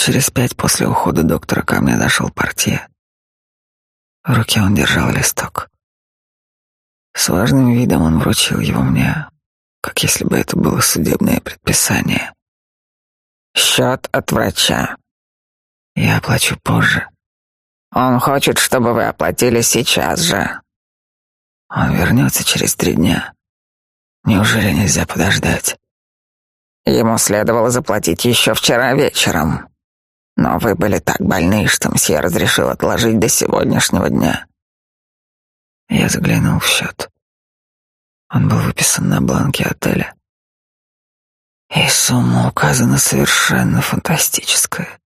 через пять после ухода доктора ко мне зашел портье. В руке он держал листок. С важным видом он вручил его мне, как если бы это было судебное предписание. Счет от врача. Я оплачу позже. Он хочет, чтобы вы оплатили сейчас же. Он вернется через три дня. Неужели нельзя подождать? Ему следовало заплатить еще вчера вечером. Но вы были так больны, что мсье разрешил отложить до сегодняшнего дня. Я заглянул в счет. Он был выписан на бланке отеля. И сумма указана совершенно фантастическая.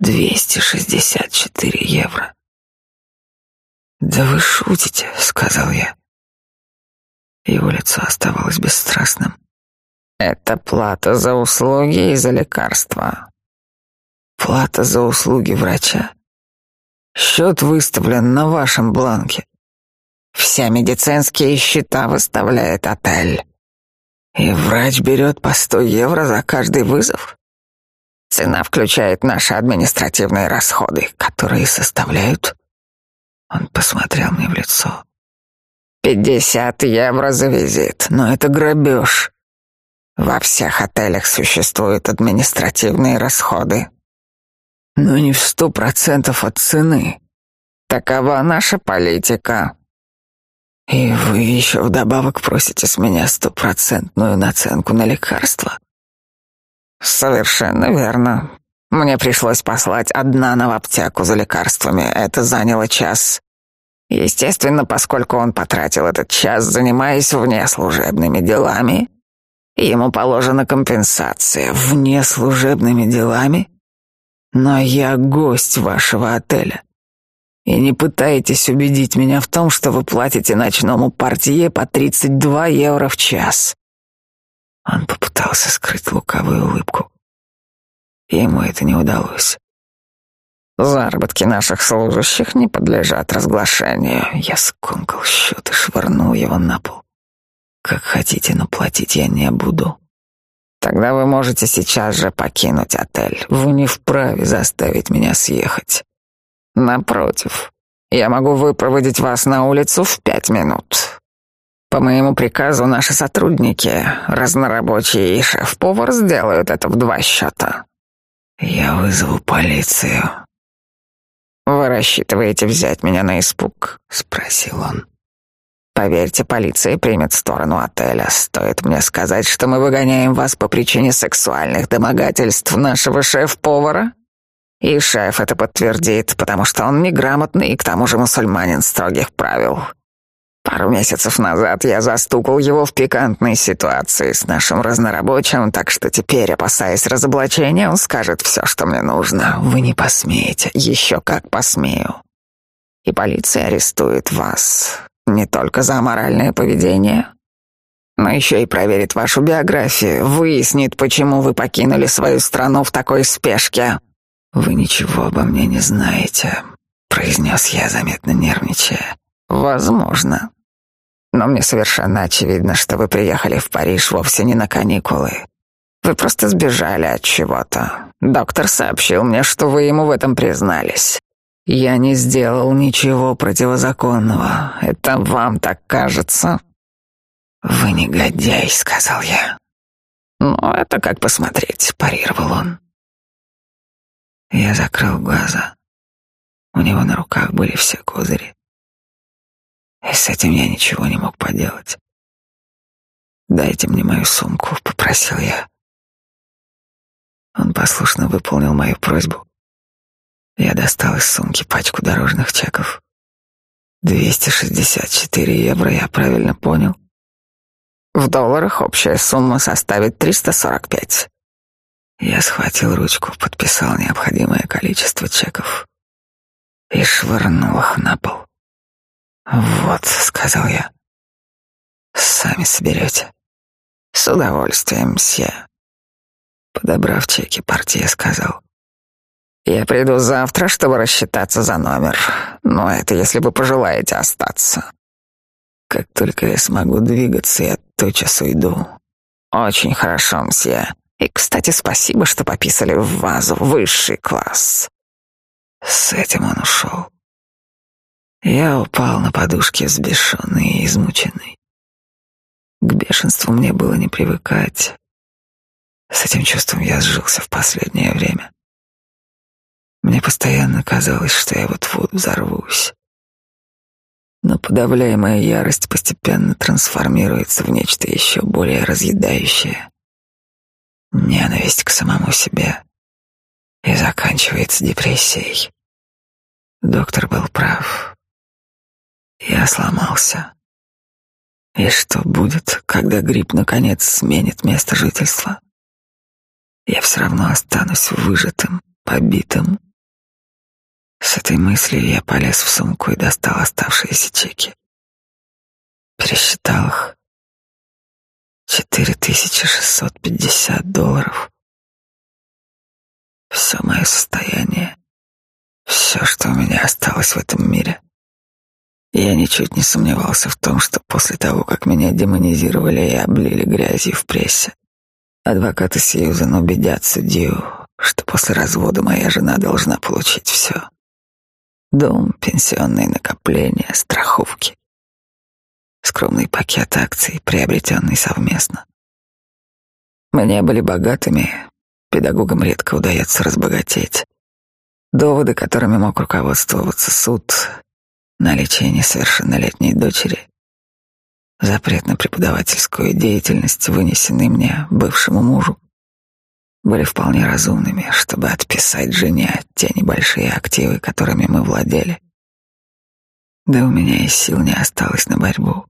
264 евро. «Да вы шутите», — сказал я. Его лицо оставалось бесстрастным. «Это плата за услуги и за лекарства». «Плата за услуги врача? Счет выставлен на вашем бланке. Все медицинские счета выставляет отель. И врач берет по сто евро за каждый вызов?» Цена включает наши административные расходы, которые составляют... Он посмотрел мне в лицо. Пятьдесят евро за визит, но это грабеж. Во всех отелях существуют административные расходы. Но не в сто процентов от цены. Такова наша политика. И вы еще вдобавок просите с меня стопроцентную наценку на лекарства. Совершенно верно. Мне пришлось послать одна в аптеку за лекарствами. Это заняло час. Естественно, поскольку он потратил этот час, занимаясь внеслужебными делами, ему положена компенсация. Внеслужебными делами? Но я гость вашего отеля. И не пытайтесь убедить меня в том, что вы платите ночному портье по 32 евро в час. Он попытался скрыть лукавую улыбку. Ему это не удалось. Заработки наших служащих не подлежат разглашению. Я скомкал счет и швырнул его на пол. Как хотите, но платить я не буду. Тогда вы можете сейчас же покинуть отель. Вы не вправе заставить меня съехать. Напротив, я могу выпроводить вас на улицу в пять минут. По моему приказу наши сотрудники, разнорабочие и шеф-повар сделают это в два счета. Я вызову полицию. Вы рассчитываете взять меня на испуг? спросил он. Поверьте, полиция примет сторону отеля. Стоит мне сказать, что мы выгоняем вас по причине сексуальных домогательств нашего шеф-повара? И шеф это подтвердит, потому что он неграмотный и к тому же мусульманин строгих правил. Пару месяцев назад я застукал его в пикантной ситуации с нашим разнорабочим, так что теперь, опасаясь разоблачения, он скажет все, что мне нужно. Вы не посмеете. Еще как посмею. И полиция арестует вас не только за аморальное поведение, но еще и проверит вашу биографию, выяснит, почему вы покинули свою страну в такой спешке. Вы ничего обо мне не знаете, произнес я, заметно нервничая. Возможно. Но мне совершенно очевидно, что вы приехали в Париж вовсе не на каникулы. Вы просто сбежали от чего-то. Доктор сообщил мне, что вы ему в этом признались. Я не сделал ничего противозаконного. Это вам так кажется? Вы негодяй, сказал я. Ну, это как посмотреть, парировал он. Я закрыл глаза. У него на руках были все козыри. И с этим я ничего не мог поделать. «Дайте мне мою сумку», — попросил я. Он послушно выполнил мою просьбу. Я достал из сумки пачку дорожных чеков. 264 евро, я правильно понял? В долларах общая сумма составит 345. Я схватил ручку, подписал необходимое количество чеков и швырнул их на пол. «Вот», — сказал я, — «сами соберете». «С удовольствием, мсье». Подобрав чеки, партия сказал. «Я приду завтра, чтобы рассчитаться за номер, но это если вы пожелаете остаться». «Как только я смогу двигаться, я тотчас уйду». «Очень хорошо, мсье. И, кстати, спасибо, что пописали в вазу. Высший класс. С этим он ушел. Я упал на подушке взбешенный и измученный. К бешенству мне было не привыкать. С этим чувством я сжился в последнее время. Мне постоянно казалось, что я вот-вот взорвусь. Но подавляемая ярость постепенно трансформируется в нечто еще более разъедающее. Ненависть к самому себе. И заканчивается депрессией. Доктор был прав. Я сломался. И что будет, когда грипп наконец сменит место жительства? Я все равно останусь выжатым, побитым. С этой мыслью я полез в сумку и достал оставшиеся чеки. Пересчитал их. Четыре тысячи шестьсот пятьдесят долларов. Все мое состояние, все, что у меня осталось в этом мире. Я ничуть не сомневался в том, что после того, как меня демонизировали и облили грязью в прессе, адвокаты Сьюзен убедят судью, что после развода моя жена должна получить все. Дом, пенсионные накопления, страховки. Скромный пакет акций, приобретенный совместно. Мы не были богатыми, педагогам редко удается разбогатеть. Доводы, которыми мог руководствоваться суд, наличие несовершеннолетней дочери, запрет на преподавательскую деятельность, вынесенный мне, бывшему мужу, были вполне разумными, чтобы отписать жене те небольшие активы, которыми мы владели. Да у меня и сил не осталось на борьбу.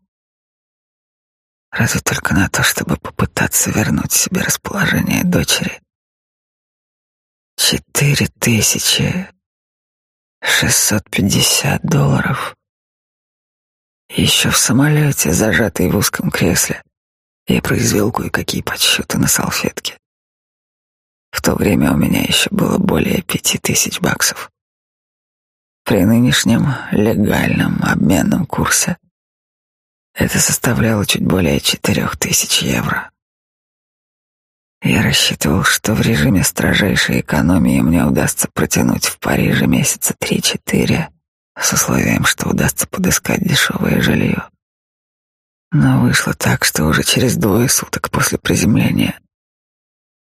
Разве только на то, чтобы попытаться вернуть себе расположение дочери. Четыре тысячи шестьсот пятьдесят долларов. Еще в самолете, зажатый в узком кресле, я произвел кое-какие подсчеты на салфетке. В то время у меня еще было более пяти тысяч баксов. При нынешнем легальном обменном курсе это составляло чуть более четырех тысяч евро. Я рассчитывал, что в режиме строжайшей экономии мне удастся протянуть в Париже месяца три-четыре, с условием, что удастся подыскать дешевое жилье. Но вышло так, что уже через двое суток после приземления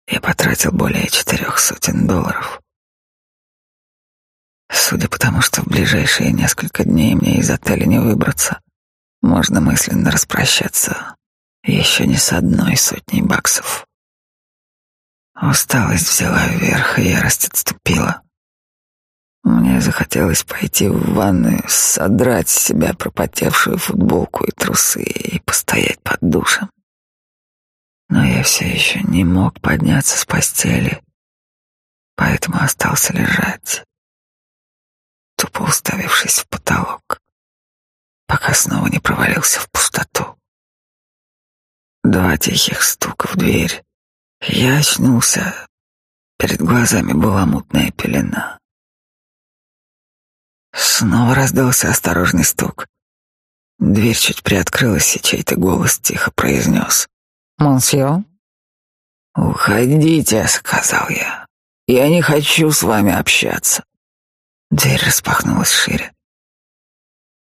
я потратил более четырех сотен долларов. Судя по тому, что в ближайшие несколько дней мне из отеля не выбраться, можно мысленно распрощаться еще не с одной сотней баксов. Усталость взяла вверх, и ярость отступила. Мне захотелось пойти в ванную, содрать с себя пропотевшую футболку и трусы и постоять под душем но я все еще не мог подняться с постели, поэтому остался лежать, тупо уставившись в потолок, пока снова не провалился в пустоту. Два тихих стука в дверь. Я очнулся. Перед глазами была мутная пелена. Снова раздался осторожный стук. Дверь чуть приоткрылась, и чей-то голос тихо произнес. «Монсье?» «Уходите», — сказал я. «Я не хочу с вами общаться». Дверь распахнулась шире.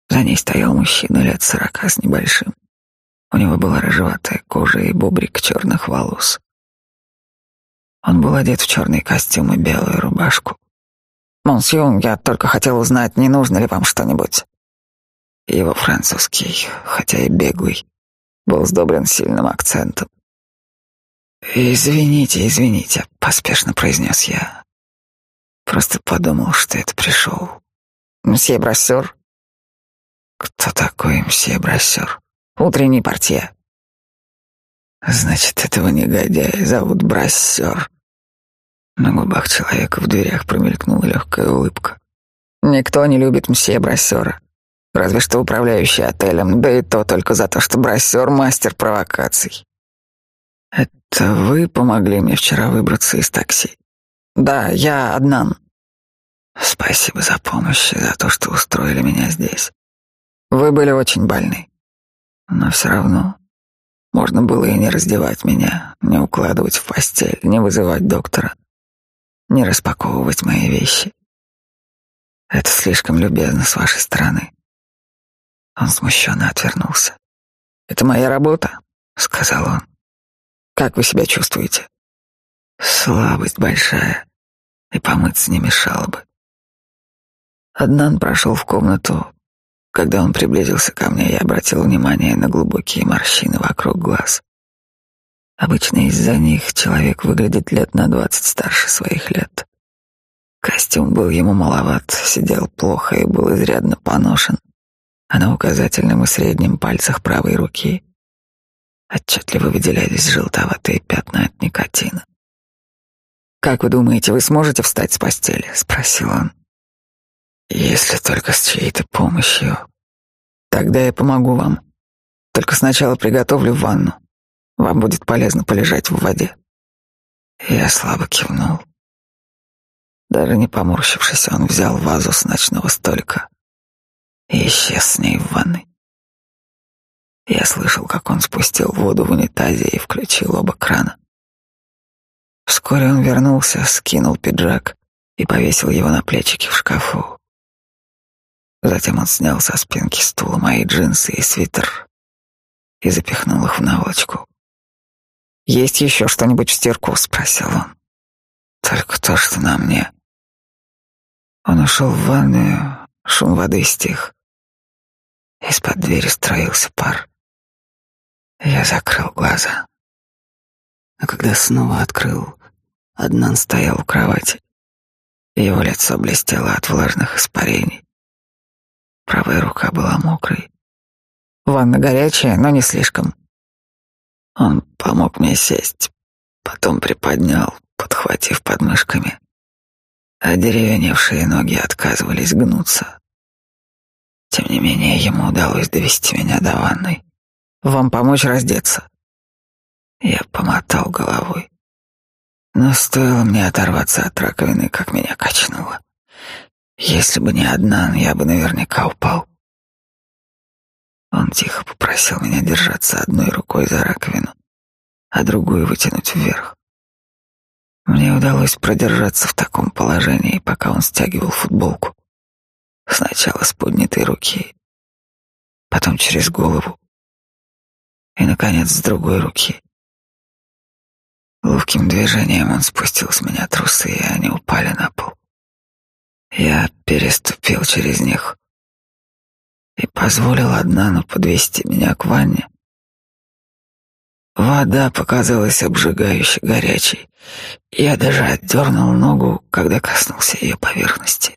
За ней стоял мужчина лет сорока с небольшим. У него была рыжеватая кожа и бобрик черных волос. Он был одет в черный костюм и белую рубашку. «Монсье, я только хотел узнать, не нужно ли вам что-нибудь?» Его французский, хотя и беглый, был сдобрен сильным акцентом. «Извините, извините», — поспешно произнес я. Просто подумал, что это пришел. «Мсье Брассер?» «Кто такой мсье Брассер?» «Утренний портье». «Значит, этого негодяя зовут Брассер». На губах человека в дверях промелькнула легкая улыбка. «Никто не любит мсье Брассера. Разве что управляющий отелем, да и то только за то, что брассер — мастер провокаций. Это вы помогли мне вчера выбраться из такси? Да, я Аднан. Спасибо за помощь и за то, что устроили меня здесь. Вы были очень больны. Но все равно можно было и не раздевать меня, не укладывать в постель, не вызывать доктора, не распаковывать мои вещи. Это слишком любезно с вашей стороны. Он смущенно отвернулся. Это моя работа, сказал он. Как вы себя чувствуете? Слабость большая, и помыться не мешало бы. Аднан прошел в комнату. Когда он приблизился ко мне, я обратил внимание на глубокие морщины вокруг глаз. Обычно из-за них человек выглядит лет на двадцать старше своих лет. Костюм был ему маловат, сидел плохо и был изрядно поношен, а на указательном и среднем пальцах правой руки отчетливо выделялись желтоватые пятна от никотина. «Как вы думаете, вы сможете встать с постели?» — спросил он. «Если только с чьей-то помощью. Тогда я помогу вам. Только сначала приготовлю ванну. Вам будет полезно полежать в воде». Я слабо кивнул. Даже не поморщившись, он взял вазу с ночного столика и исчез с ней в ванной. Я слышал, как он спустил воду в унитазе и включил оба крана. Вскоре он вернулся, скинул пиджак и повесил его на плечики в шкафу. Затем он снял со спинки стула мои джинсы и свитер и запихнул их в наволочку. «Есть еще что-нибудь в стирку?» — спросил он. «Только то, что на мне». Он ушел в ванную, шум воды стих. Из-под двери строился пар. Я закрыл глаза. А когда снова открыл, Аднан стоял у кровати. Его лицо блестело от влажных испарений. Правая рука была мокрой. Ванна горячая, но не слишком. Он помог мне сесть, потом приподнял, подхватив подмышками а деревеневшие ноги отказывались гнуться. Тем не менее, ему удалось довести меня до ванной. «Вам помочь раздеться?» Я помотал головой. Но стоило мне оторваться от раковины, как меня качнуло. Если бы не одна, я бы наверняка упал. Он тихо попросил меня держаться одной рукой за раковину, а другую вытянуть вверх. Мне удалось продержаться в таком положении, пока он стягивал футболку. Сначала с поднятой руки, потом через голову и, наконец, с другой руки. Ловким движением он спустил с меня трусы, и они упали на пол. Я переступил через них и позволил Аднану подвести меня к ванне, Вода показалась обжигающе горячей. Я даже отдернул ногу, когда коснулся ее поверхности.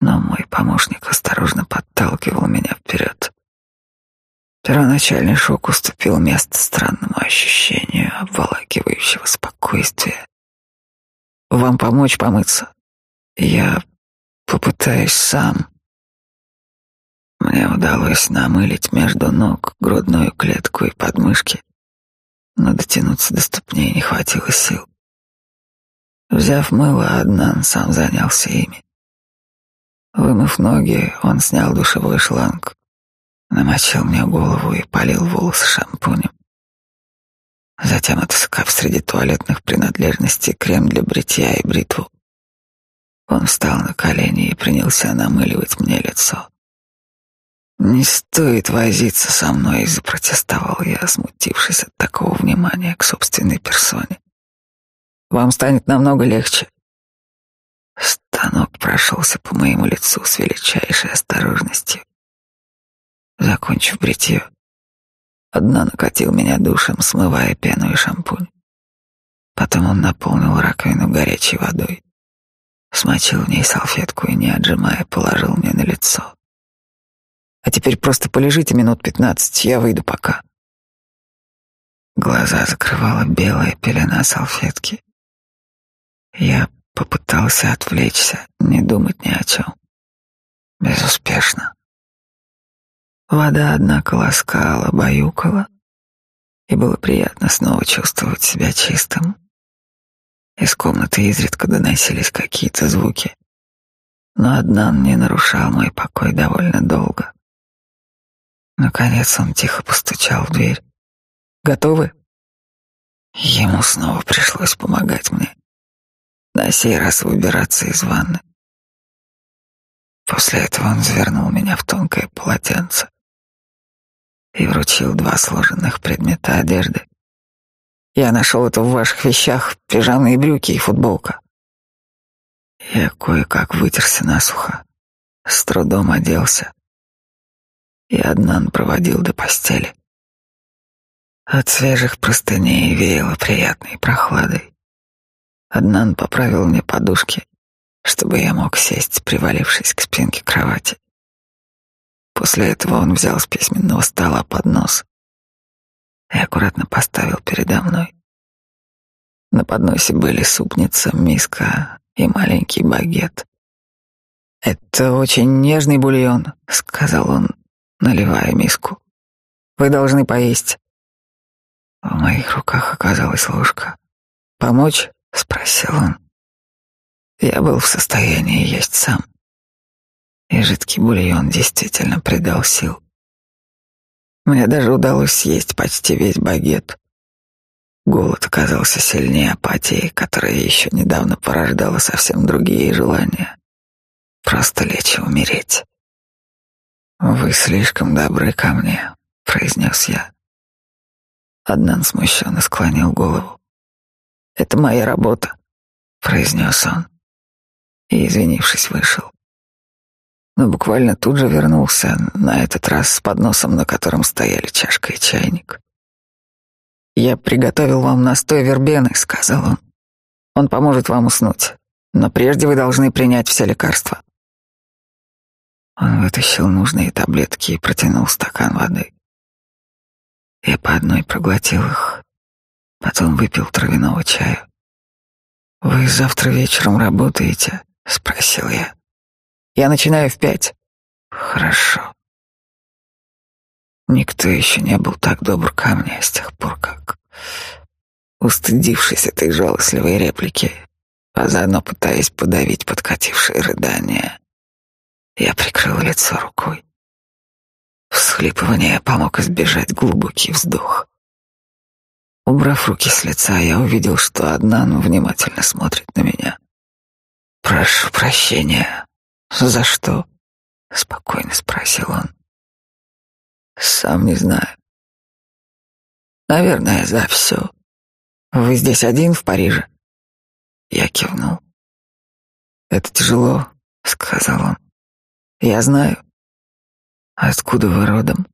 Но мой помощник осторожно подталкивал меня вперед. Первоначальный шок уступил место странному ощущению обволакивающего спокойствия. «Вам помочь помыться?» «Я попытаюсь сам». Мне удалось намылить между ног грудную клетку и подмышки, но дотянуться до ступней не хватило сил. Взяв мыло, Аднан сам занялся ими. Вымыв ноги, он снял душевой шланг, намочил мне голову и полил волосы шампунем. Затем, отыскав среди туалетных принадлежностей крем для бритья и бритву, он встал на колени и принялся намыливать мне лицо. «Не стоит возиться со мной», — запротестовал я, смутившись от такого внимания к собственной персоне. «Вам станет намного легче». Станок прошелся по моему лицу с величайшей осторожностью. Закончив бритье, одна накатил меня душем, смывая пену и шампунь. Потом он наполнил раковину горячей водой, смочил в ней салфетку и, не отжимая, положил мне на лицо. А теперь просто полежите минут пятнадцать, я выйду пока. Глаза закрывала белая пелена салфетки. Я попытался отвлечься, не думать ни о чем. Безуспешно. Вода, однако, ласкала, баюкала, и было приятно снова чувствовать себя чистым. Из комнаты изредка доносились какие-то звуки, но Аднан не нарушал мой покой довольно долго. Наконец он тихо постучал в дверь. «Готовы?» Ему снова пришлось помогать мне. На сей раз выбираться из ванны. После этого он завернул меня в тонкое полотенце и вручил два сложенных предмета одежды. Я нашел это в ваших вещах, пижамные брюки и футболка. Я кое-как вытерся насухо, с трудом оделся, и Аднан проводил до постели. От свежих простыней веяло приятной прохладой. Аднан поправил мне подушки, чтобы я мог сесть, привалившись к спинке кровати. После этого он взял с письменного стола поднос и аккуратно поставил передо мной. На подносе были супница, миска и маленький багет. «Это очень нежный бульон», — сказал он, наливая миску. «Вы должны поесть». В моих руках оказалась ложка. «Помочь?» — спросил он. Я был в состоянии есть сам. И жидкий бульон действительно придал сил. Мне даже удалось съесть почти весь багет. Голод оказался сильнее апатии, которая еще недавно порождала совсем другие желания. Просто лечь и умереть. «Вы слишком добры ко мне», — произнес я. Аднан смущенно склонил голову. «Это моя работа», — произнес он. И, извинившись, вышел. Но буквально тут же вернулся, на этот раз с подносом, на котором стояли чашка и чайник. «Я приготовил вам настой вербены», — сказал он. «Он поможет вам уснуть, но прежде вы должны принять все лекарства». Он вытащил нужные таблетки и протянул стакан воды. Я по одной проглотил их, потом выпил травяного чая. «Вы завтра вечером работаете?» — спросил я. «Я начинаю в пять». «Хорошо». Никто еще не был так добр ко мне с тех пор, как, устыдившись этой жалостливой реплики, а заодно пытаясь подавить подкатившие рыдания, я прикрыл лицо рукой. Всхлипывание помог избежать глубокий вздох. Убрав руки с лица, я увидел, что Аднан внимательно смотрит на меня. «Прошу прощения. За что?» — спокойно спросил он. Сам не знаю. Наверное, за все. Вы здесь один в Париже? Я кивнул. Это тяжело, сказал он. Я знаю. Откуда вы родом?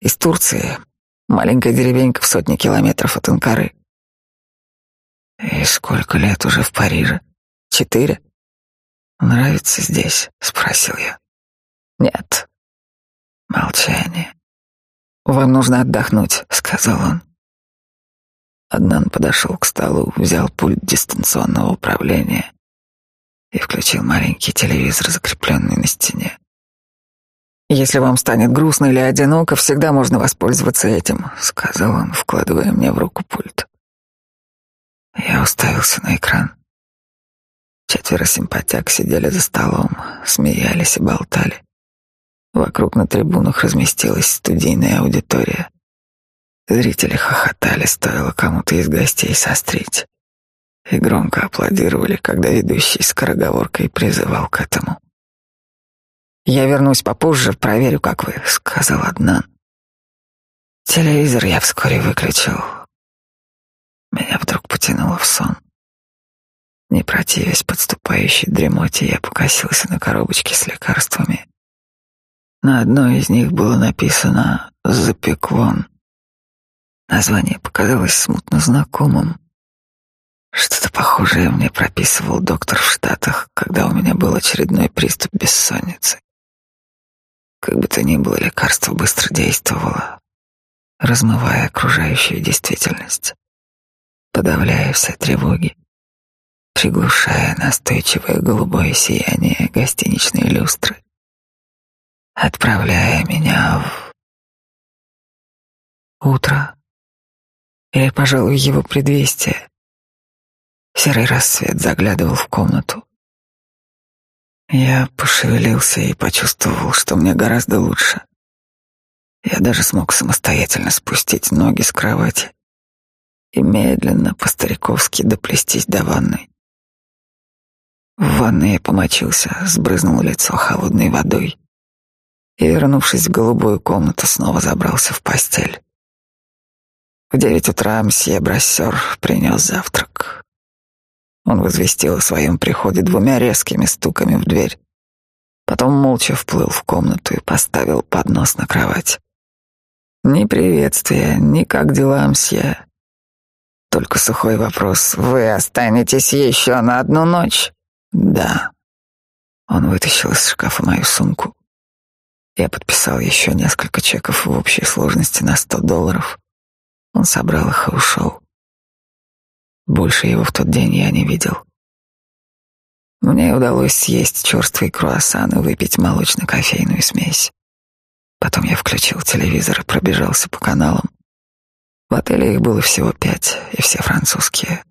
Из Турции. Маленькая деревенька в сотни километров от Анкары. И сколько лет уже в Париже? Четыре. Нравится здесь? Спросил я. Нет, Молчание. «Вам нужно отдохнуть», — сказал он. Аднан подошел к столу, взял пульт дистанционного управления и включил маленький телевизор, закрепленный на стене. «Если вам станет грустно или одиноко, всегда можно воспользоваться этим», — сказал он, вкладывая мне в руку пульт. Я уставился на экран. Четверо симпатяк сидели за столом, смеялись и болтали. Вокруг на трибунах разместилась студийная аудитория. Зрители хохотали, стоило кому-то из гостей сострить. И громко аплодировали, когда ведущий скороговоркой призывал к этому. «Я вернусь попозже, проверю, как вы», — сказал Аднан. Телевизор я вскоре выключил. Меня вдруг потянуло в сон. Не противясь подступающей дремоте, я покосился на коробочке с лекарствами на одной из них было написано «Запеклон». Название показалось смутно знакомым. Что-то похожее мне прописывал доктор в Штатах, когда у меня был очередной приступ бессонницы. Как бы то ни было, лекарство быстро действовало, размывая окружающую действительность, подавляя все тревоги, приглушая настойчивое голубое сияние гостиничной люстры отправляя меня в утро или, пожалуй, его предвестие. Серый рассвет заглядывал в комнату. Я пошевелился и почувствовал, что мне гораздо лучше. Я даже смог самостоятельно спустить ноги с кровати и медленно по-стариковски доплестись до ванной. В ванной я помочился, сбрызнул лицо холодной водой и, вернувшись в голубую комнату, снова забрался в постель. В девять утра мсье Брассер принес завтрак. Он возвестил о своем приходе двумя резкими стуками в дверь. Потом молча вплыл в комнату и поставил поднос на кровать. Ни приветствия, ни как дела, мсье. Только сухой вопрос. Вы останетесь еще на одну ночь? Да. Он вытащил из шкафа мою сумку. Я подписал еще несколько чеков в общей сложности на сто долларов. Он собрал их и ушел. Больше его в тот день я не видел. Мне удалось съесть черствый круассан и выпить молочно-кофейную смесь. Потом я включил телевизор и пробежался по каналам. В отеле их было всего пять, и все французские.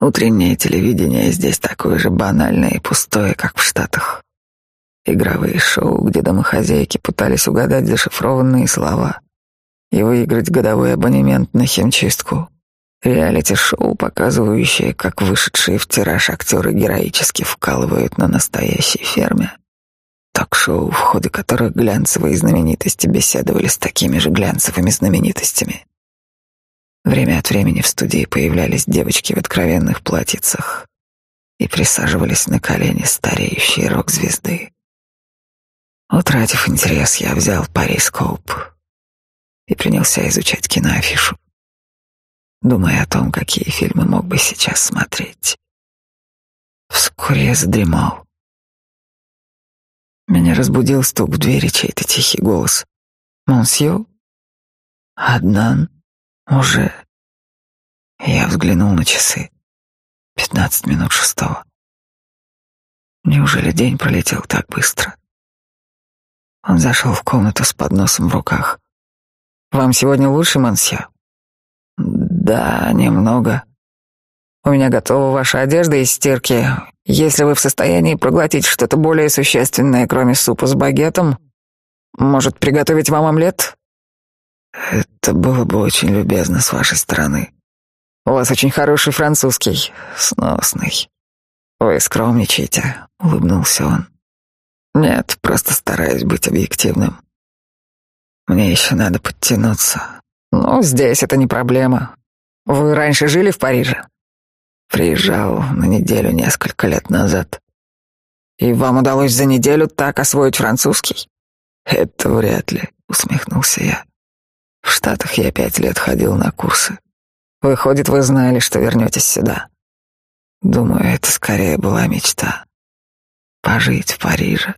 Утреннее телевидение здесь такое же банальное и пустое, как в Штатах. Игровые шоу, где домохозяйки пытались угадать зашифрованные слова и выиграть годовой абонемент на химчистку. Реалити-шоу, показывающее, как вышедшие в тираж актеры героически вкалывают на настоящей ферме. Ток-шоу, в ходе которых глянцевые знаменитости беседовали с такими же глянцевыми знаменитостями. Время от времени в студии появлялись девочки в откровенных платьицах и присаживались на колени стареющие рок-звезды. Утратив интерес, я взял парископ и принялся изучать киноафишу думая о том, какие фильмы мог бы сейчас смотреть. Вскоре я задремал. Меня разбудил стук в двери, чей-то тихий голос. «Монсье? Аднан? Уже?» Я взглянул на часы. Пятнадцать минут шестого. Неужели день пролетел так быстро? Он зашел в комнату с подносом в руках. «Вам сегодня лучше, Монсье?» Да, немного. У меня готова ваша одежда из стирки. Если вы в состоянии проглотить что-то более существенное, кроме супа с багетом, может, приготовить вам омлет? Это было бы очень любезно с вашей стороны. У вас очень хороший французский, сносный. Вы скромничаете, улыбнулся он. Нет, просто стараюсь быть объективным. Мне еще надо подтянуться. Ну, здесь это не проблема. Вы раньше жили в Париже? Приезжал на неделю несколько лет назад. И вам удалось за неделю так освоить французский? Это вряд ли, усмехнулся я. В Штатах я пять лет ходил на курсы. Выходит, вы знали, что вернетесь сюда. Думаю, это скорее была мечта. Пожить в Париже.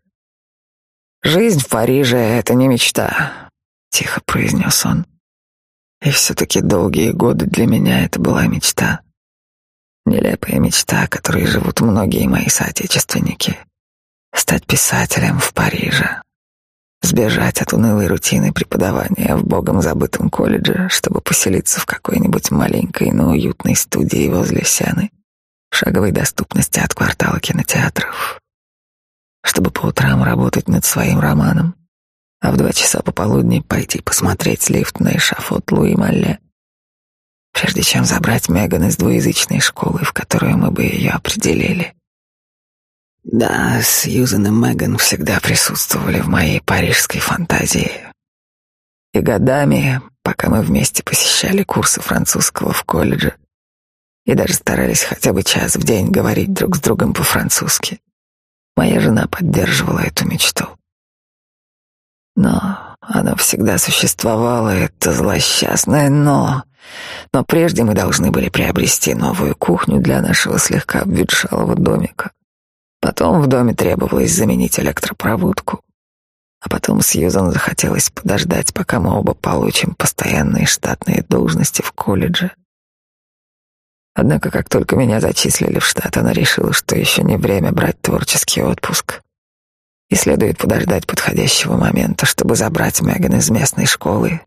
Жизнь в Париже — это не мечта, тихо произнес он. И все-таки долгие годы для меня это была мечта. Нелепая мечта, которой живут многие мои соотечественники. Стать писателем в Париже. Сбежать от унылой рутины преподавания в богом забытом колледже, чтобы поселиться в какой-нибудь маленькой, но уютной студии возле Сены, шаговой доступности от квартала кинотеатров. Чтобы по утрам работать над своим романом, а в два часа пополудни пойти посмотреть лифт на эшафот Луи Малле, прежде чем забрать Меган из двуязычной школы, в которую мы бы ее определили. Да, Сьюзен и Меган всегда присутствовали в моей парижской фантазии. И годами, пока мы вместе посещали курсы французского в колледже, и даже старались хотя бы час в день говорить друг с другом по-французски, моя жена поддерживала эту мечту. Но оно всегда существовало, это злосчастное «но». Но прежде мы должны были приобрести новую кухню для нашего слегка обветшалого домика. Потом в доме требовалось заменить электропроводку. А потом Сьюзан захотелось подождать, пока мы оба получим постоянные штатные должности в колледже. Однако, как только меня зачислили в штат, она решила, что еще не время брать творческий отпуск и следует подождать подходящего момента, чтобы забрать Меган из местной школы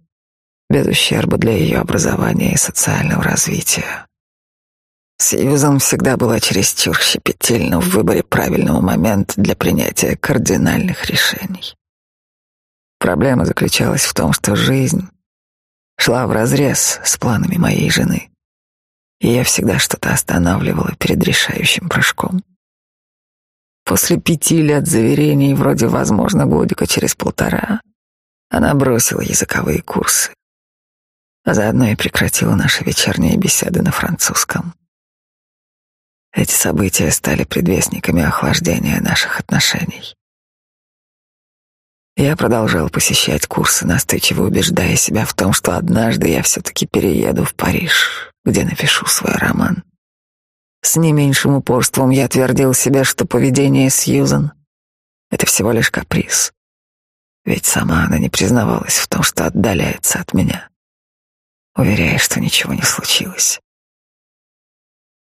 без ущерба для ее образования и социального развития. Сьюзан всегда была чересчур щепетильна в выборе правильного момента для принятия кардинальных решений. Проблема заключалась в том, что жизнь шла вразрез с планами моей жены. И я всегда что-то останавливала перед решающим прыжком. После пяти лет заверений, вроде, возможно, годика через полтора, она бросила языковые курсы, а заодно и прекратила наши вечерние беседы на французском. Эти события стали предвестниками охлаждения наших отношений. Я продолжал посещать курсы, настойчиво убеждая себя в том, что однажды я все-таки перееду в Париж, где напишу свой роман. С не меньшим упорством я твердил себе, что поведение Сьюзан — это всего лишь каприз. Ведь сама она не признавалась в том, что отдаляется от меня, уверяя, что ничего не случилось.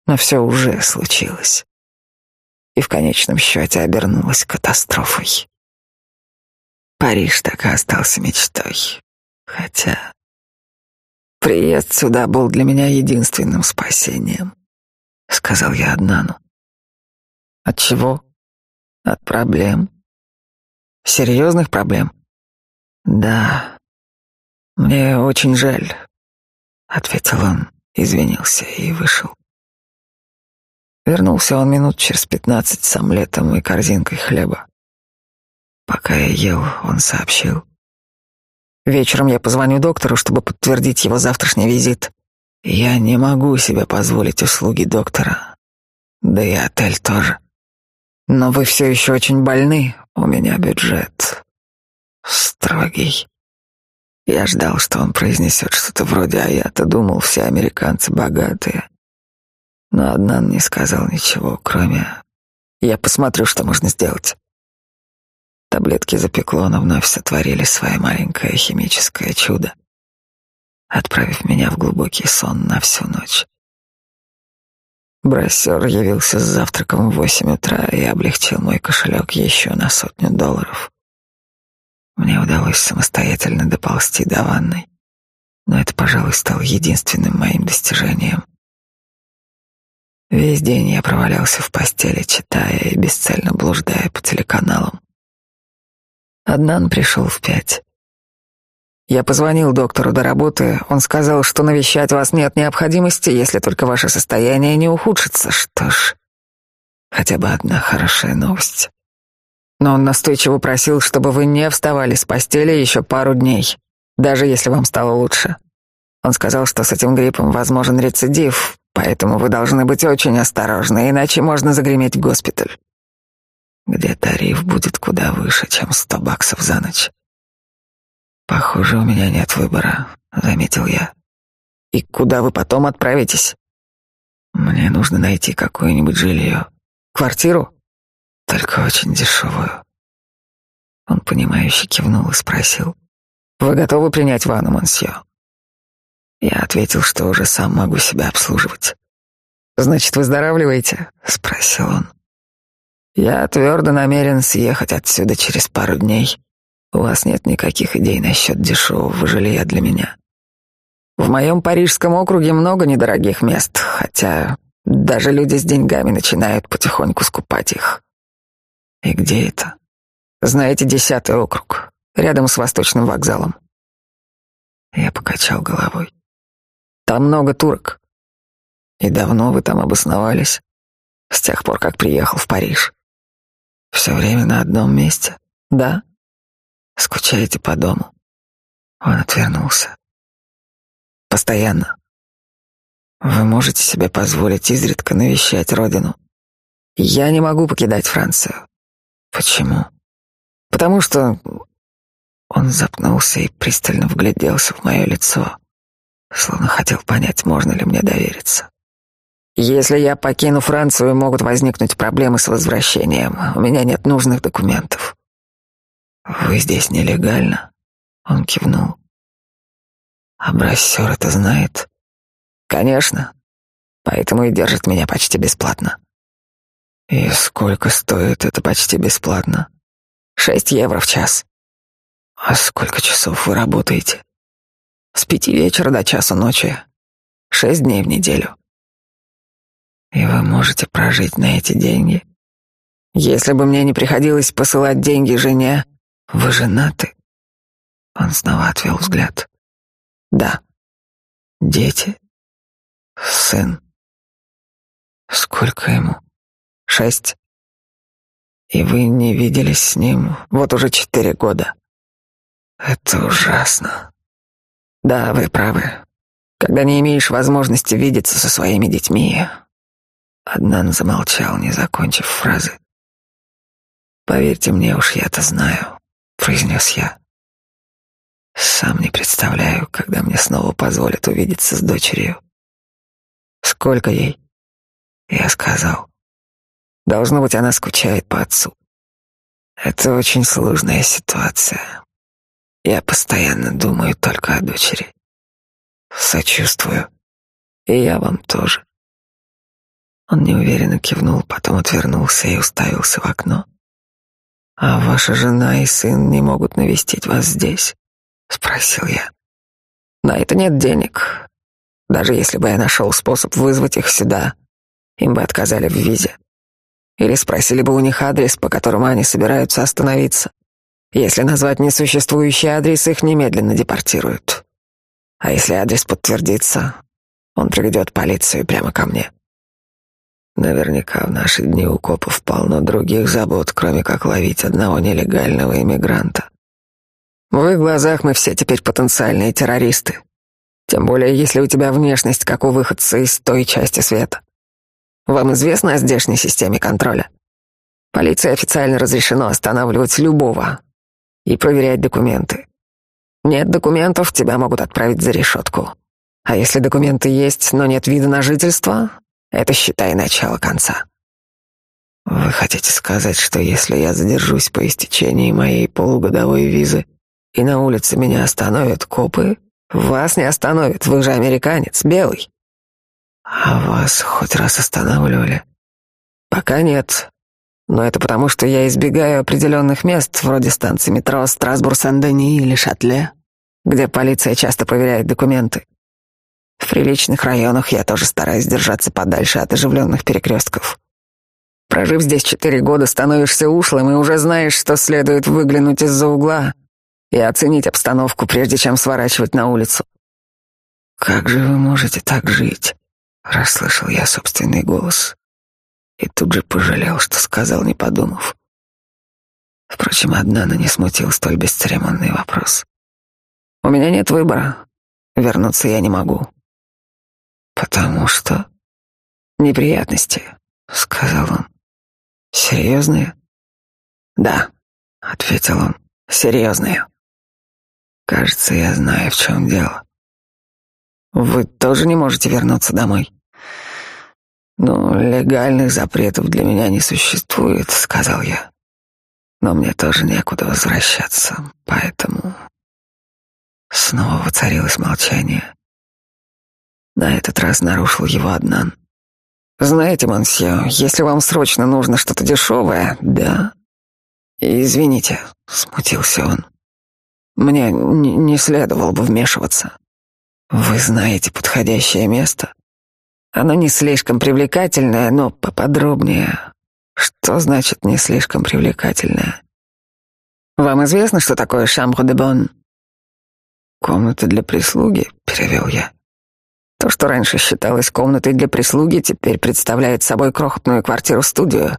Но все уже случилось. И в конечном счете обернулось катастрофой. Париж так и остался мечтой. Хотя приезд сюда был для меня единственным спасением, сказал я Аднану. От чего? От проблем. Серьезных проблем? Да. Мне очень жаль, ответил он, извинился и вышел. Вернулся он минут через пятнадцать с омлетом и корзинкой хлеба. Пока я ел, он сообщил. Вечером я позвоню доктору, чтобы подтвердить его завтрашний визит. Я не могу себе позволить услуги доктора. Да и отель тоже. Но вы все еще очень больны. У меня бюджет строгий. Я ждал, что он произнесет что-то вроде «а я-то думал, все американцы богатые». Но Аднан не сказал ничего, кроме «я посмотрю, что можно сделать». Таблетки запеклона вновь сотворили свое маленькое химическое чудо, отправив меня в глубокий сон на всю ночь. Брассер явился с завтраком в восемь утра и облегчил мой кошелек еще на сотню долларов. Мне удалось самостоятельно доползти до ванной, но это, пожалуй, стало единственным моим достижением. Весь день я провалялся в постели, читая и бесцельно блуждая по телеканалам. Аднан пришел в пять. Я позвонил доктору до работы. Он сказал, что навещать вас нет необходимости, если только ваше состояние не ухудшится. Что ж, хотя бы одна хорошая новость. Но он настойчиво просил, чтобы вы не вставали с постели еще пару дней, даже если вам стало лучше. Он сказал, что с этим гриппом возможен рецидив, поэтому вы должны быть очень осторожны, иначе можно загреметь в госпиталь где тариф будет куда выше, чем сто баксов за ночь. Похоже, у меня нет выбора, заметил я. И куда вы потом отправитесь? Мне нужно найти какое-нибудь жилье. Квартиру? Только очень дешевую. Он, понимающе кивнул и спросил. «Вы готовы принять ванну, мансье?» Я ответил, что уже сам могу себя обслуживать. «Значит, выздоравливаете?» — спросил он. Я твердо намерен съехать отсюда через пару дней. У вас нет никаких идей насчет дешевого жилья для меня. В моем парижском округе много недорогих мест, хотя даже люди с деньгами начинают потихоньку скупать их. И где это? Знаете, десятый округ, рядом с Восточным вокзалом. Я покачал головой. Там много турок. И давно вы там обосновались? С тех пор, как приехал в Париж. Все время на одном месте, да? Скучаете по дому? Он отвернулся. Постоянно. Вы можете себе позволить изредка навещать родину. Я не могу покидать Францию. Почему? Потому что... Он запнулся и пристально вгляделся в мое лицо, словно хотел понять, можно ли мне довериться. Если я покину Францию, могут возникнуть проблемы с возвращением. У меня нет нужных документов. Вы здесь нелегально? Он кивнул. А брассер это знает? Конечно. Поэтому и держит меня почти бесплатно. И сколько стоит это почти бесплатно? Шесть евро в час. А сколько часов вы работаете? С пяти вечера до часу ночи. Шесть дней в неделю. И вы можете прожить на эти деньги. Если бы мне не приходилось посылать деньги жене, вы женаты. Он снова отвел взгляд. Да. Дети? Сын. Сколько ему? Шесть. И вы не виделись с ним вот уже четыре года. Это ужасно. Да, вы правы. Когда не имеешь возможности видеться со своими детьми. Аднан замолчал, не закончив фразы. Поверьте мне, уж я это знаю, произнес я. Сам не представляю, когда мне снова позволят увидеться с дочерью. Сколько ей? Я сказал. Должно быть, она скучает по отцу. Это очень сложная ситуация. Я постоянно думаю только о дочери. Сочувствую. И я вам тоже. Он неуверенно кивнул, потом отвернулся и уставился в окно. А ваша жена и сын не могут навестить вас здесь? спросил я. На это нет денег. Даже если бы я нашел способ вызвать их сюда, им бы отказали в визе. Или спросили бы у них адрес, по которому они собираются остановиться. Если назвать несуществующий адрес, их немедленно депортируют. А если адрес подтвердится, он приведет полицию прямо ко мне. Наверняка в наши дни у копов полно других забот, кроме как ловить одного нелегального иммигранта. В их глазах мы все теперь потенциальные террористы. Тем более, если у тебя внешность, как у выходца из той части света. Вам известно о здешней системе контроля? Полиции официально разрешено останавливать любого и проверять документы. Нет документов, тебя могут отправить за решетку. А если документы есть, но нет вида на жительство, это считай начало конца. Вы хотите сказать, что если я задержусь по истечении моей полугодовой визы и на улице меня остановят копы, вас не остановят, вы же американец, белый. А вас хоть раз останавливали? Пока нет. Но это потому, что я избегаю определенных мест, вроде станции метро Страсбург-Сен-Дени или Шатле, где полиция часто проверяет документы. В приличных районах я тоже стараюсь держаться подальше от оживленных перекрестков. Прожив здесь четыре года, становишься ушлым и уже знаешь, что следует выглянуть из-за угла и оценить обстановку, прежде чем сворачивать на улицу. Как же вы можете так жить? Расслышал я собственный голос и тут же пожалел, что сказал, не подумав. Впрочем, Аднана не смутил столь бесцеремонный вопрос. «У меня нет выбора. Вернуться я не могу». «Потому что...» «Неприятности», — сказал он. «Серьезные?» «Да», — ответил он, — «серьезные». «Кажется, я знаю, в чем дело». Вы тоже не можете вернуться домой? Ну, легальных запретов для меня не существует, сказал я. Но мне тоже некуда возвращаться, поэтому снова воцарилось молчание. На этот раз нарушил его Аднан. Знаете, Мансье, если вам срочно нужно что-то дешевое, да. Извините, смутился он. Мне не следовало бы вмешиваться. Вы знаете подходящее место? Оно не слишком привлекательное, но поподробнее. Что значит не слишком привлекательное? Вам известно, что такое шамбр де бон? Комната для прислуги, перевел я. То, что раньше считалось комнатой для прислуги, теперь представляет собой крохотную квартиру-студию.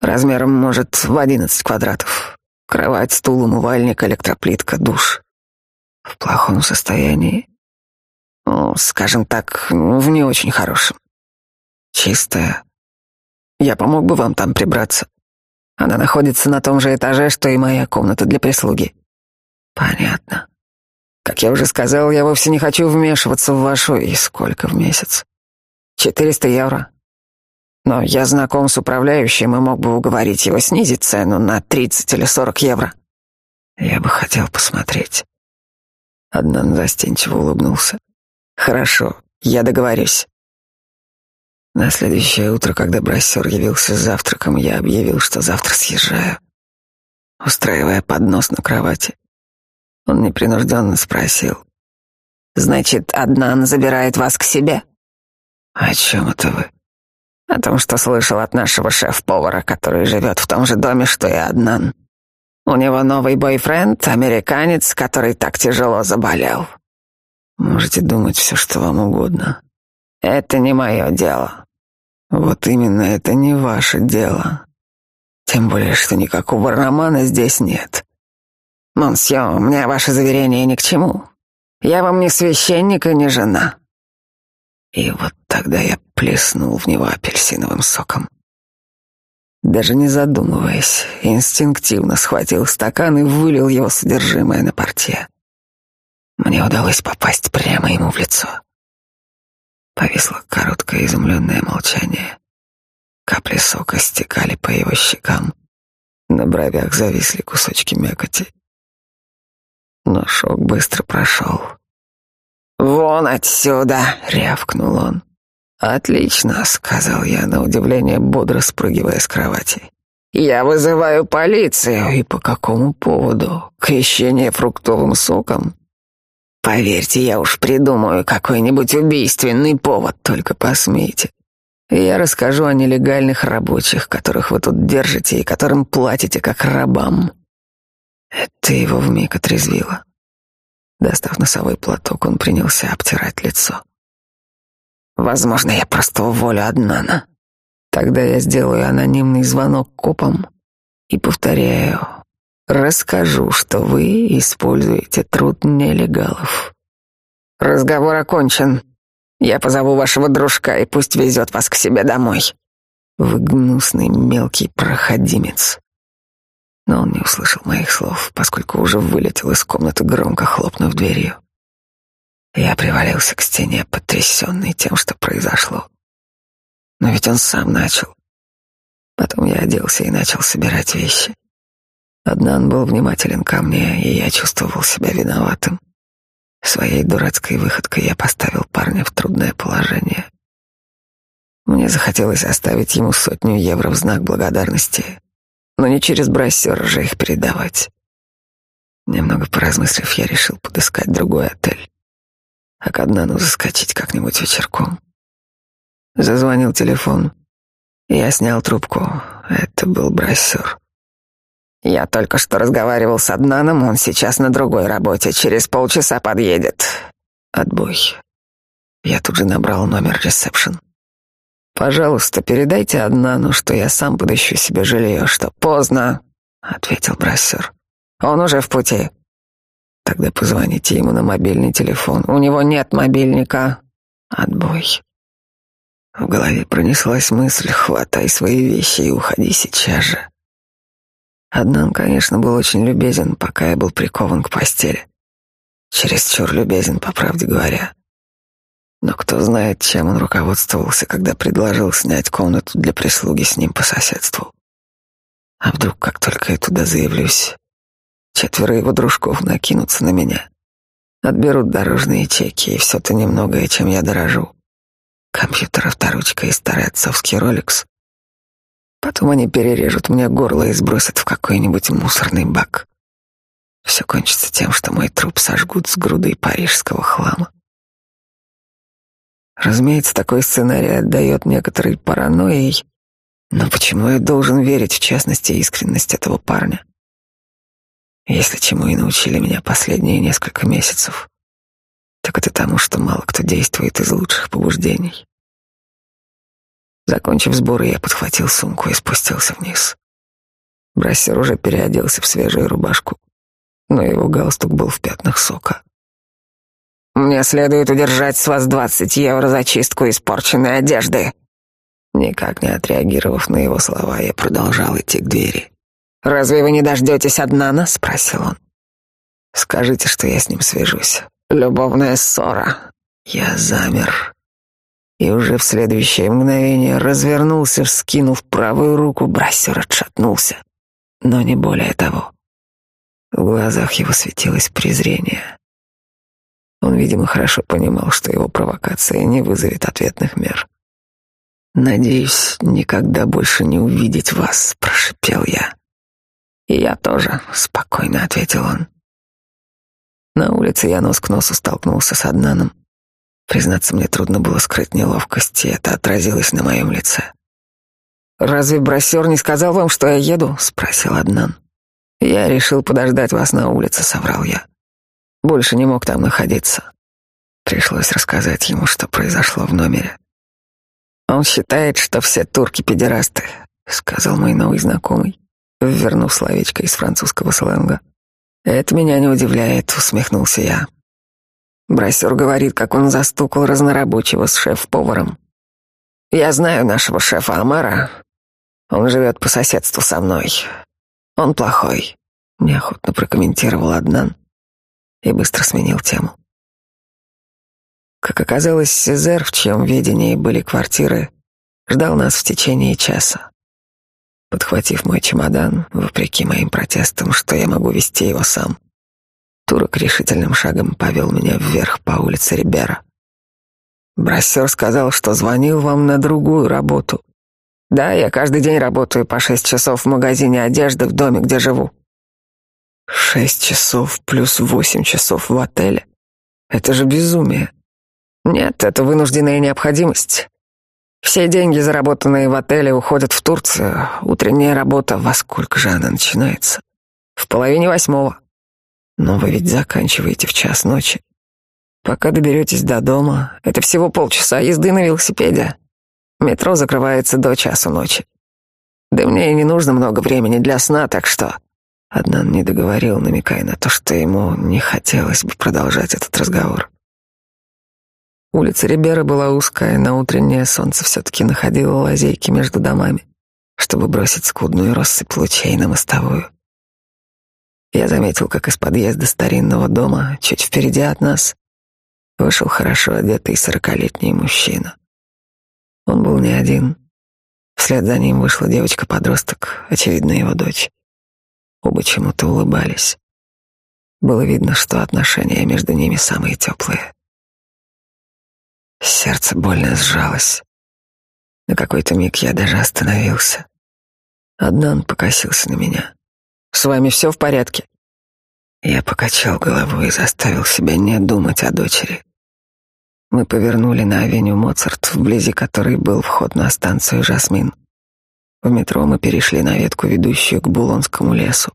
Размером, может, в одиннадцать квадратов. Кровать, стул, умывальник, электроплитка, душ. В плохом состоянии ну, скажем так, в не очень хорошем. Чистая. Я помог бы вам там прибраться. Она находится на том же этаже, что и моя комната для прислуги. Понятно. Как я уже сказал, я вовсе не хочу вмешиваться в вашу и сколько в месяц? Четыреста евро. Но я знаком с управляющим и мог бы уговорить его снизить цену на тридцать или сорок евро. Я бы хотел посмотреть. Аднан застенчиво улыбнулся. Хорошо, я договорюсь. На следующее утро, когда брассер явился с завтраком, я объявил, что завтра съезжаю. Устраивая поднос на кровати, он непринужденно спросил. «Значит, Аднан забирает вас к себе?» «О чем это вы?» «О том, что слышал от нашего шеф-повара, который живет в том же доме, что и Аднан. У него новый бойфренд, американец, который так тяжело заболел. Можете думать все, что вам угодно. Это не мое дело. Вот именно это не ваше дело. Тем более, что никакого романа здесь нет. Монсье, мне ваше заверение ни к чему. Я вам не священник и не жена. И вот тогда я плеснул в него апельсиновым соком. Даже не задумываясь, инстинктивно схватил стакан и вылил его содержимое на портье. Мне удалось попасть прямо ему в лицо. Повисло короткое изумленное молчание. Капли сока стекали по его щекам. На бровях зависли кусочки мякоти. Но шок быстро прошел. «Вон отсюда!» — рявкнул он. «Отлично», — сказал я, на удивление бодро спрыгивая с кровати. «Я вызываю полицию». «И по какому поводу? Крещение фруктовым соком?» «Поверьте, я уж придумаю какой-нибудь убийственный повод, только посмейте. я расскажу о нелегальных рабочих, которых вы тут держите и которым платите как рабам». Это его вмиг отрезвило. Достав носовой платок, он принялся обтирать лицо. Возможно, я просто уволю Аднана. Тогда я сделаю анонимный звонок копам и повторяю, расскажу, что вы используете труд нелегалов. Разговор окончен. Я позову вашего дружка и пусть везет вас к себе домой. Вы гнусный мелкий проходимец. Но он не услышал моих слов, поскольку уже вылетел из комнаты, громко хлопнув дверью. Я привалился к стене, потрясенный тем, что произошло. Но ведь он сам начал. Потом я оделся и начал собирать вещи. Аднан был внимателен ко мне, и я чувствовал себя виноватым. Своей дурацкой выходкой я поставил парня в трудное положение. Мне захотелось оставить ему сотню евро в знак благодарности, но не через брассер же их передавать. Немного поразмыслив, я решил подыскать другой отель а к Аднану заскочить как-нибудь вечерком. Зазвонил телефон. Я снял трубку. Это был брассер. Я только что разговаривал с Аднаном, он сейчас на другой работе, через полчаса подъедет. Отбой. Я тут же набрал номер ресепшн. Пожалуйста, передайте Аднану, что я сам подыщу себе жилье, что поздно, ответил брассер. Он уже в пути. Тогда позвоните ему на мобильный телефон. У него нет мобильника. Отбой. В голове пронеслась мысль, хватай свои вещи и уходи сейчас же. Аднан, конечно, был очень любезен, пока я был прикован к постели. Чересчур любезен, по правде говоря. Но кто знает, чем он руководствовался, когда предложил снять комнату для прислуги с ним по соседству. А вдруг, как только я туда заявлюсь, Четверо его дружков накинутся на меня. Отберут дорожные чеки и все то немногое, чем я дорожу. Компьютер, авторучка и старый отцовский роликс. Потом они перережут мне горло и сбросят в какой-нибудь мусорный бак. Все кончится тем, что мой труп сожгут с грудой парижского хлама. Разумеется, такой сценарий отдает некоторой паранойей, но почему я должен верить в частности искренность этого парня? Если чему и научили меня последние несколько месяцев, так это тому, что мало кто действует из лучших побуждений. Закончив сборы, я подхватил сумку и спустился вниз. Брассер уже переоделся в свежую рубашку, но его галстук был в пятнах сока. «Мне следует удержать с вас двадцать евро за чистку испорченной одежды». Никак не отреагировав на его слова, я продолжал идти к двери. «Разве вы не дождетесь Аднана?» — спросил он. «Скажите, что я с ним свяжусь. Любовная ссора». Я замер. И уже в следующее мгновение развернулся, вскинув правую руку, брассер отшатнулся. Но не более того. В глазах его светилось презрение. Он, видимо, хорошо понимал, что его провокация не вызовет ответных мер. «Надеюсь, никогда больше не увидеть вас», — прошипел я. «И я тоже», — спокойно ответил он. На улице я нос к носу столкнулся с Аднаном. Признаться, мне трудно было скрыть неловкость, и это отразилось на моем лице. «Разве брассер не сказал вам, что я еду?» — спросил Аднан. «Я решил подождать вас на улице», — соврал я. Больше не мог там находиться. Пришлось рассказать ему, что произошло в номере. Он считает, что все турки педерасты, сказал мой новый знакомый, вернув словечко из французского сленга. Это меня не удивляет, усмехнулся я. Брасер говорит, как он застукал разнорабочего с шеф-поваром. Я знаю нашего шефа Амара. Он живет по соседству со мной. Он плохой, неохотно прокомментировал Аднан и быстро сменил тему. Как оказалось, Сезер, в чьем видении были квартиры, ждал нас в течение часа. Подхватив мой чемодан, вопреки моим протестам, что я могу вести его сам, турок решительным шагом повел меня вверх по улице Рибера. Брассер сказал, что звонил вам на другую работу. Да, я каждый день работаю по шесть часов в магазине одежды в доме, где живу. Шесть часов плюс восемь часов в отеле. Это же безумие. Нет, это вынужденная необходимость. Все деньги, заработанные в отеле, уходят в Турцию. Утренняя работа, во сколько же она начинается? В половине восьмого. Но вы ведь заканчиваете в час ночи. Пока доберетесь до дома, это всего полчаса езды на велосипеде. Метро закрывается до часу ночи. Да мне и не нужно много времени для сна, так что... Аднан не договорил, намекая на то, что ему не хотелось бы продолжать этот разговор. Улица Рибера была узкая, но утреннее солнце все-таки находило лазейки между домами, чтобы бросить скудную россыпь лучей на мостовую. Я заметил, как из подъезда старинного дома, чуть впереди от нас, вышел хорошо одетый сорокалетний мужчина. Он был не один. Вслед за ним вышла девочка-подросток, очевидно, его дочь. Оба чему-то улыбались. Было видно, что отношения между ними самые теплые. Сердце больно сжалось. На какой-то миг я даже остановился. Аднан покосился на меня. «С вами все в порядке?» Я покачал головой и заставил себя не думать о дочери. Мы повернули на авеню Моцарт, вблизи которой был вход на станцию «Жасмин». В метро мы перешли на ветку, ведущую к Булонскому лесу.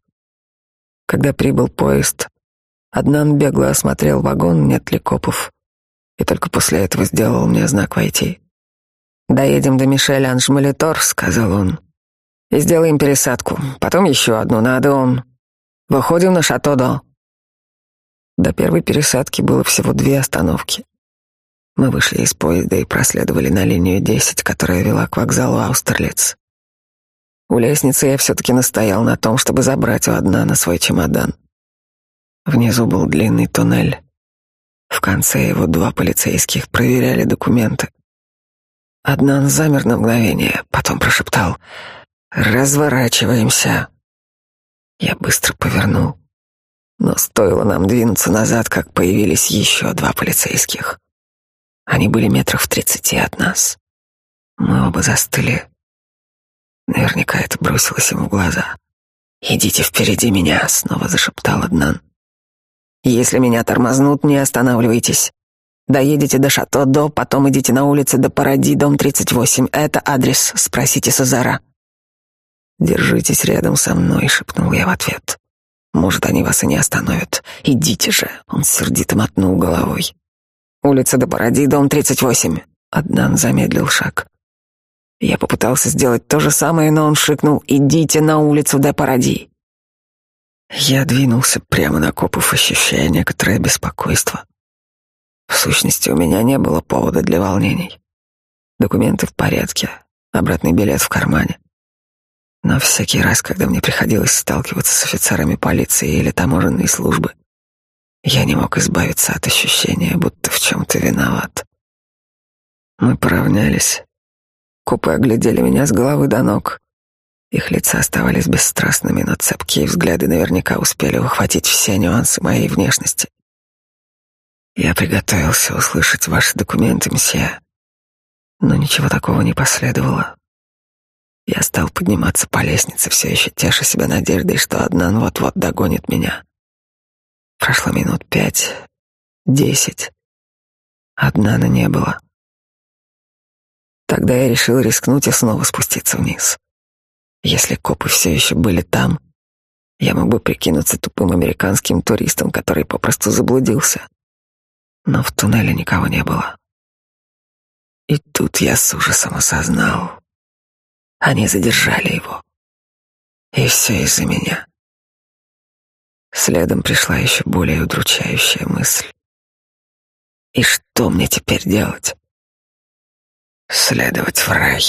Когда прибыл поезд, Аднан бегло осмотрел вагон, нет ли копов и только после этого сделал мне знак войти. «Доедем до Мишеля Анжмалитор», — сказал он, — «и сделаем пересадку, потом еще одну на Адеон. Выходим на Шато-До». До первой пересадки было всего две остановки. Мы вышли из поезда и проследовали на линию 10, которая вела к вокзалу Аустерлиц. У лестницы я все-таки настоял на том, чтобы забрать у одна на свой чемодан. Внизу был длинный туннель. В конце его два полицейских проверяли документы. Однан замер на мгновение, потом прошептал «Разворачиваемся». Я быстро повернул, но стоило нам двинуться назад, как появились еще два полицейских. Они были метров в тридцати от нас. Мы оба застыли. Наверняка это бросилось ему в глаза. «Идите впереди меня», — снова зашептал Аднан. Если меня тормознут, не останавливайтесь. Доедете до Шато-До, потом идите на улицу до Паради, дом 38. Это адрес, спросите Сазара. Держитесь рядом со мной, шепнул я в ответ. Может, они вас и не остановят. Идите же, он сердито мотнул головой. Улица до Паради, дом 38. Аднан замедлил шаг. Я попытался сделать то же самое, но он шикнул «Идите на улицу до Паради». Я двинулся прямо на копов, ощущая некоторое беспокойство. В сущности, у меня не было повода для волнений. Документы в порядке, обратный билет в кармане. Но всякий раз, когда мне приходилось сталкиваться с офицерами полиции или таможенной службы, я не мог избавиться от ощущения, будто в чем-то виноват. Мы поравнялись. Копы оглядели меня с головы до ног. Их лица оставались бесстрастными, но цепкие взгляды наверняка успели ухватить все нюансы моей внешности. Я приготовился услышать ваши документы, мсье, но ничего такого не последовало. Я стал подниматься по лестнице, все еще теша себя надеждой, что Аднан вот-вот догонит меня. Прошло минут пять, десять. Аднана не было. Тогда я решил рискнуть и снова спуститься вниз. Если копы все еще были там, я мог бы прикинуться тупым американским туристом, который попросту заблудился. но в туннеле никого не было. И тут я с ужасом осознал, они задержали его. И все из-за меня. Следом пришла еще более удручающая мысль. И что мне теперь делать? Следовать в рай.